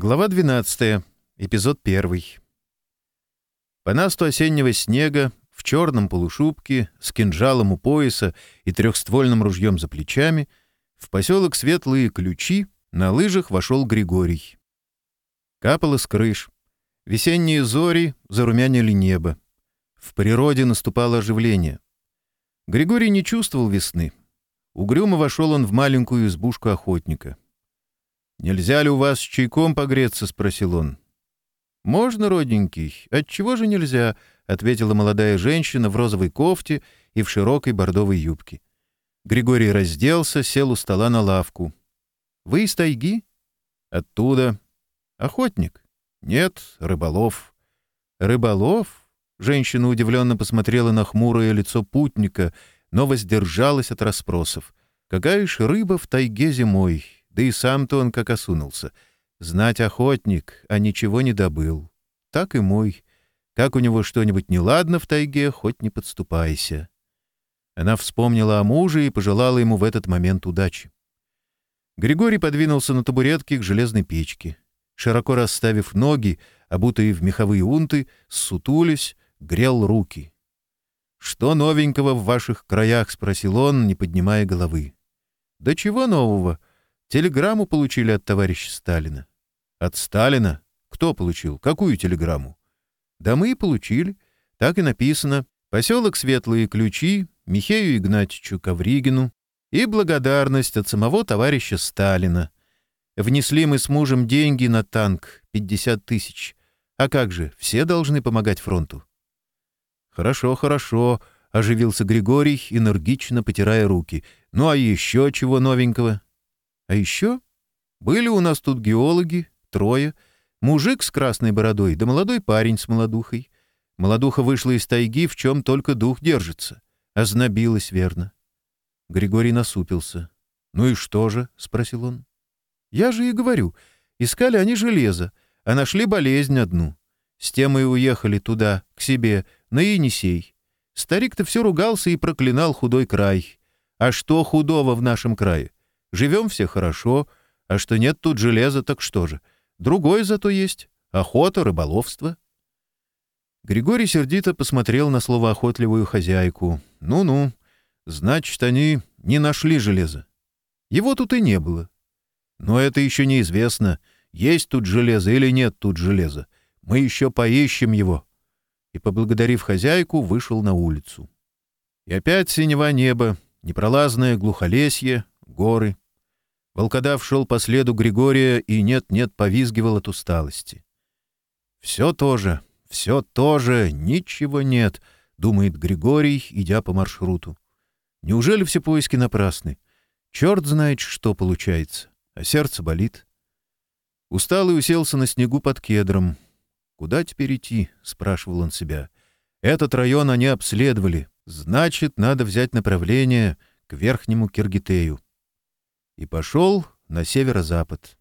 Глава 12. Эпизод 1. По насту осеннего снега, в черном полушубке, с кинжалом у пояса и трехствольным ружьем за плечами, в поселок Светлые Ключи на лыжах вошел Григорий. Капало с крыш. Весенние зори зарумянили небо. В природе наступало оживление. Григорий не чувствовал весны. Угрюмо вошел он в маленькую избушку охотника — «Нельзя ли у вас чайком погреться?» — спросил он. «Можно, родненький? Отчего же нельзя?» — ответила молодая женщина в розовой кофте и в широкой бордовой юбке. Григорий разделся, сел у стола на лавку. «Вы из тайги?» «Оттуда». «Охотник?» «Нет, рыболов». «Рыболов?» Женщина удивленно посмотрела на хмурое лицо путника, но воздержалась от расспросов. «Какая ж рыба в тайге зимой? Да и сам-то он как осунулся. Знать охотник, а ничего не добыл. Так и мой. Как у него что-нибудь неладно в тайге, хоть не подступайся. Она вспомнила о муже и пожелала ему в этот момент удачи. Григорий подвинулся на табуретке к железной печке. Широко расставив ноги, обутые в меховые унты, сутулись, грел руки. «Что новенького в ваших краях?» — спросил он, не поднимая головы. «Да чего нового? Телеграмму получили от товарища Сталина. От Сталина? Кто получил? Какую телеграмму? Да мы и получили. Так и написано. Поселок Светлые Ключи, Михею Игнатьичу Ковригину и благодарность от самого товарища Сталина. Внесли мы с мужем деньги на танк, 50 тысяч. А как же, все должны помогать фронту. Хорошо, хорошо, — оживился Григорий, энергично потирая руки. Ну а еще чего новенького? А еще были у нас тут геологи, трое, мужик с красной бородой да молодой парень с молодухой. Молодуха вышла из тайги, в чем только дух держится. Ознобилась верно. Григорий насупился. «Ну и что же?» — спросил он. «Я же и говорю. Искали они железо, а нашли болезнь одну. С тем и уехали туда, к себе, на Енисей. Старик-то все ругался и проклинал худой край. А что худого в нашем крае? Живем все хорошо, а что нет тут железа, так что же? Другое зато есть. Охота, рыболовство. Григорий сердито посмотрел на словоохотливую хозяйку. Ну-ну, значит, они не нашли железа. Его тут и не было. Но это еще неизвестно, есть тут железо или нет тут железа. Мы еще поищем его. И, поблагодарив хозяйку, вышел на улицу. И опять синего неба, непролазное глухолесье, горы. Волкодав шел по следу Григория и нет-нет повизгивал от усталости. «Все то же, все то же, ничего нет», — думает Григорий, идя по маршруту. «Неужели все поиски напрасны? Черт знает, что получается, а сердце болит». Усталый уселся на снегу под кедром. «Куда теперь идти?» — спрашивал он себя. «Этот район они обследовали. Значит, надо взять направление к Верхнему Киргитею и пошел на северо-запад.